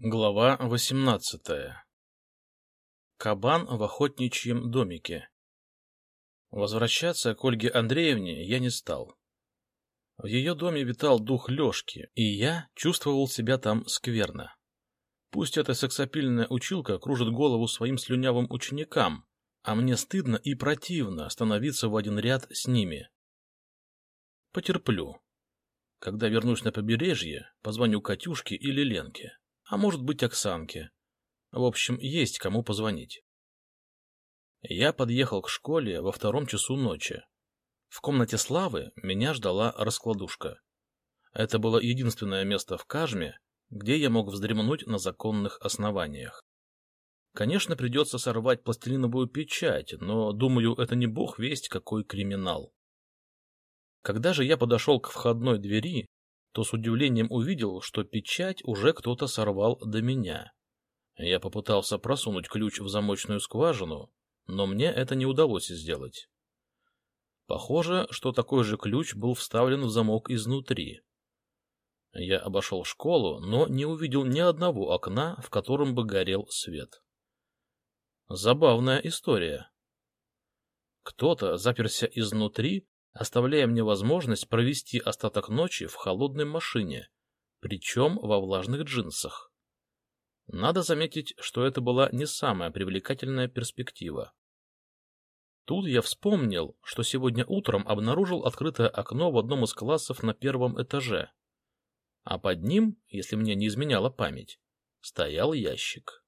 Глава восемнадцатая Кабан в охотничьем домике Возвращаться к Ольге Андреевне я не стал. В ее доме витал дух Лешки, и я чувствовал себя там скверно. Пусть эта сексапильная училка кружит голову своим слюнявым ученикам, а мне стыдно и противно становиться в один ряд с ними. Потерплю. Когда вернусь на побережье, позвоню Катюшке или Ленке а может быть Оксанке. В общем, есть кому позвонить. Я подъехал к школе во втором часу ночи. В комнате Славы меня ждала раскладушка. Это было единственное место в Кажме, где я мог вздремнуть на законных основаниях. Конечно, придется сорвать пластилиновую печать, но, думаю, это не бог весть какой криминал. Когда же я подошел к входной двери, то с удивлением увидел, что печать уже кто-то сорвал до меня. Я попытался просунуть ключ в замочную скважину, но мне это не удалось сделать. Похоже, что такой же ключ был вставлен в замок изнутри. Я обошел школу, но не увидел ни одного окна, в котором бы горел свет. Забавная история. Кто-то заперся изнутри оставляя мне возможность провести остаток ночи в холодной машине, причем во влажных джинсах. Надо заметить, что это была не самая привлекательная перспектива. Тут я вспомнил, что сегодня утром обнаружил открытое окно в одном из классов на первом этаже, а под ним, если мне не изменяла память, стоял ящик.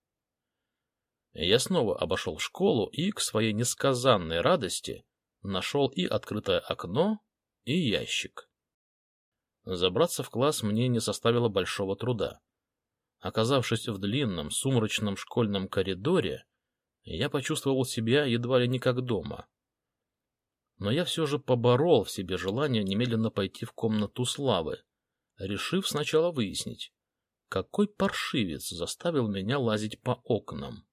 Я снова обошел школу и, к своей несказанной радости, нашел и открытое окно, и ящик. Забраться в класс мне не составило большого труда. Оказавшись в длинном, сумрачном школьном коридоре, я почувствовал себя едва ли не как дома. Но я все же поборол в себе желание немедленно пойти в комнату Славы, решив сначала выяснить, какой паршивец заставил меня лазить по окнам.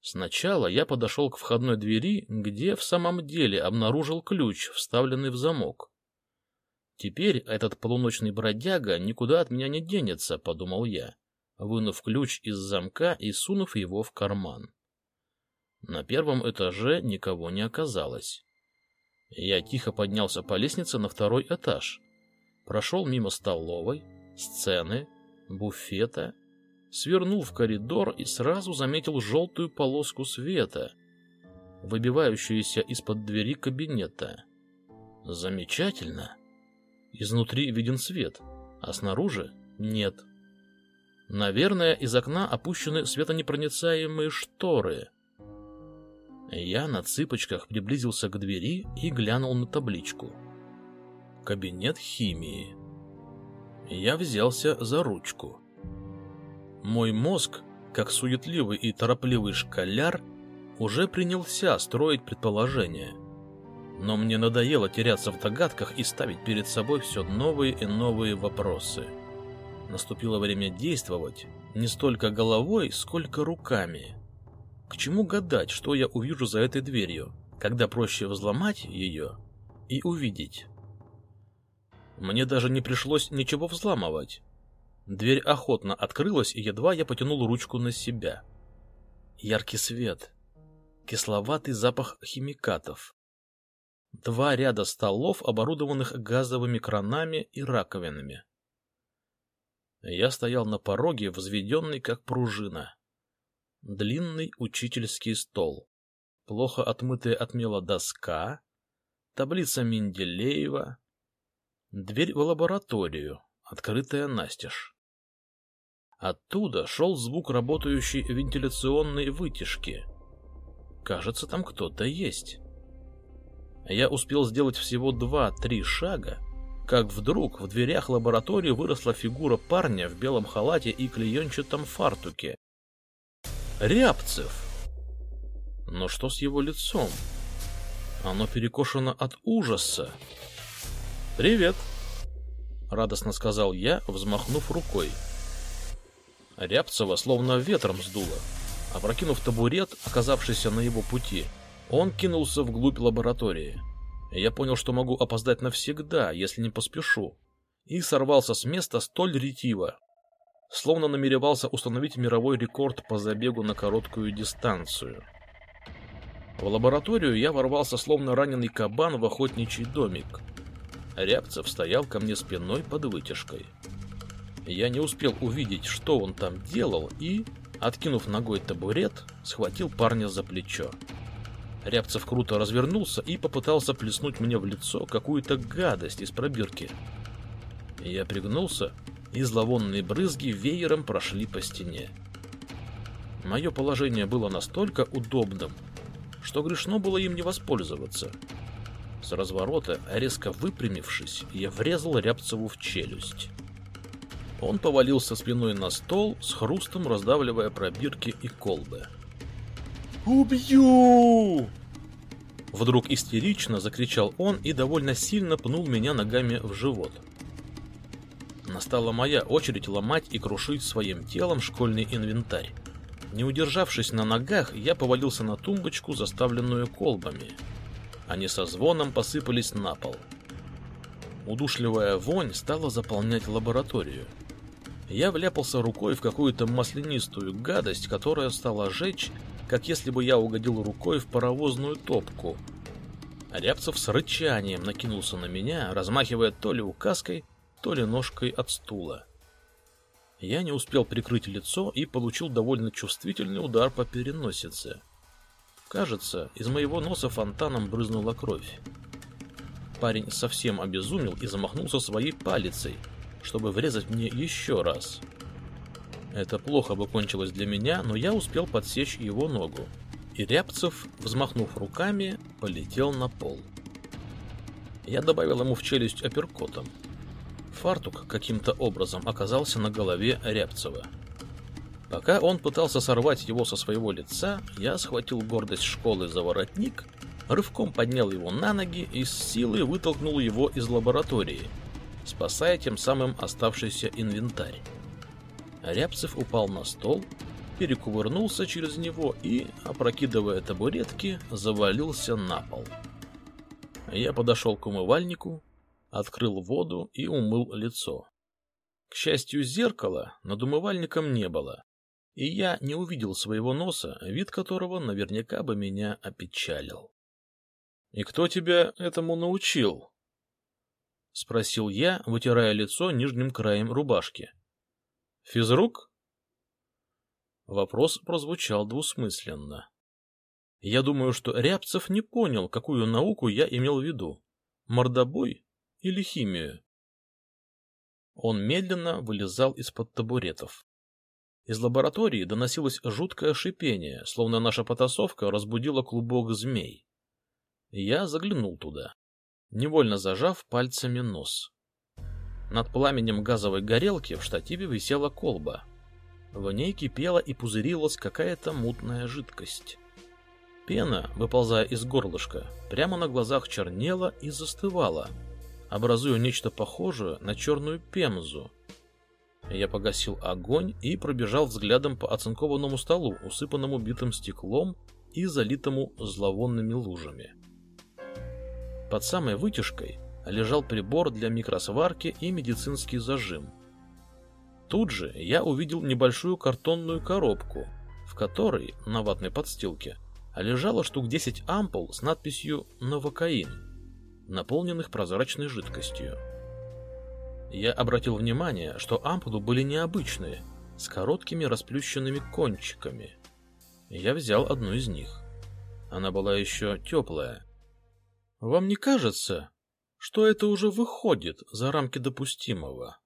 Сначала я подошел к входной двери, где в самом деле обнаружил ключ, вставленный в замок. Теперь этот полуночный бродяга никуда от меня не денется, подумал я, вынув ключ из замка и сунув его в карман. На первом этаже никого не оказалось. Я тихо поднялся по лестнице на второй этаж, прошел мимо столовой, сцены, буфета свернул в коридор и сразу заметил желтую полоску света, выбивающуюся из-под двери кабинета. Замечательно. Изнутри виден свет, а снаружи нет. Наверное, из окна опущены светонепроницаемые шторы. Я на цыпочках приблизился к двери и глянул на табличку. Кабинет химии. Я взялся за ручку. Мой мозг, как суетливый и торопливый школяр, уже принялся строить предположения. Но мне надоело теряться в догадках и ставить перед собой все новые и новые вопросы. Наступило время действовать не столько головой, сколько руками. К чему гадать, что я увижу за этой дверью, когда проще взломать ее и увидеть? Мне даже не пришлось ничего взламывать. Дверь охотно открылась, и едва я потянул ручку на себя. Яркий свет, кисловатый запах химикатов. Два ряда столов, оборудованных газовыми кранами и раковинами. Я стоял на пороге, взведенный как пружина. Длинный учительский стол, плохо отмытая от мела доска, таблица Менделеева, дверь в лабораторию, открытая настежь. Оттуда шел звук работающей вентиляционной вытяжки. Кажется, там кто-то есть. Я успел сделать всего два-три шага, как вдруг в дверях лаборатории выросла фигура парня в белом халате и клеенчатом фартуке. Рябцев! Но что с его лицом? Оно перекошено от ужаса. «Привет!» — радостно сказал я, взмахнув рукой. Рябцева словно ветром сдуло. Опрокинув табурет, оказавшийся на его пути, он кинулся вглубь лаборатории. Я понял, что могу опоздать навсегда, если не поспешу, и сорвался с места столь ретиво, словно намеревался установить мировой рекорд по забегу на короткую дистанцию. В лабораторию я ворвался словно раненый кабан в охотничий домик. Рябцев стоял ко мне спиной под вытяжкой. Я не успел увидеть, что он там делал, и, откинув ногой табурет, схватил парня за плечо. Рябцев круто развернулся и попытался плеснуть мне в лицо какую-то гадость из пробирки. Я пригнулся, и зловонные брызги веером прошли по стене. Мое положение было настолько удобным, что грешно было им не воспользоваться. С разворота, резко выпрямившись, я врезал Рябцеву в челюсть. Он повалился спиной на стол, с хрустом раздавливая пробирки и колбы. «Убью!» Вдруг истерично закричал он и довольно сильно пнул меня ногами в живот. Настала моя очередь ломать и крушить своим телом школьный инвентарь. Не удержавшись на ногах, я повалился на тумбочку, заставленную колбами. Они со звоном посыпались на пол. Удушливая вонь стала заполнять лабораторию. Я вляпался рукой в какую-то маслянистую гадость, которая стала жечь, как если бы я угодил рукой в паровозную топку. Рябцев с рычанием накинулся на меня, размахивая то ли указкой, то ли ножкой от стула. Я не успел прикрыть лицо и получил довольно чувствительный удар по переносице. Кажется, из моего носа фонтаном брызнула кровь. Парень совсем обезумел и замахнулся своей палицей, чтобы врезать мне еще раз. Это плохо бы кончилось для меня, но я успел подсечь его ногу. И Рябцев, взмахнув руками, полетел на пол. Я добавил ему в челюсть апперкотом. Фартук каким-то образом оказался на голове Рябцева. Пока он пытался сорвать его со своего лица, я схватил гордость школы за воротник, рывком поднял его на ноги и с силой вытолкнул его из лаборатории, спасая тем самым оставшийся инвентарь. Рябцев упал на стол, перекувырнулся через него и, опрокидывая табуретки, завалился на пол. Я подошел к умывальнику, открыл воду и умыл лицо. К счастью, зеркала над умывальником не было, и я не увидел своего носа, вид которого наверняка бы меня опечалил. — И кто тебя этому научил? — спросил я, вытирая лицо нижним краем рубашки. — Физрук? Вопрос прозвучал двусмысленно. Я думаю, что Рябцев не понял, какую науку я имел в виду. Мордобой или химию. Он медленно вылезал из-под табуретов. Из лаборатории доносилось жуткое шипение, словно наша потасовка разбудила клубок змей. Я заглянул туда, невольно зажав пальцами нос. Над пламенем газовой горелки в штативе висела колба. В ней кипела и пузырилась какая-то мутная жидкость. Пена, выползая из горлышка, прямо на глазах чернела и застывала — образуя нечто похожее на черную пемзу. Я погасил огонь и пробежал взглядом по оцинкованному столу, усыпанному битым стеклом и залитому зловонными лужами. Под самой вытяжкой лежал прибор для микросварки и медицинский зажим. Тут же я увидел небольшую картонную коробку, в которой на ватной подстилке лежало штук 10 ампул с надписью «Новокаин» наполненных прозрачной жидкостью. Я обратил внимание, что ампулы были необычные, с короткими расплющенными кончиками. Я взял одну из них. Она была еще теплая. Вам не кажется, что это уже выходит за рамки допустимого?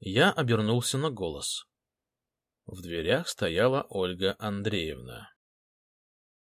Я обернулся на голос. В дверях стояла Ольга Андреевна.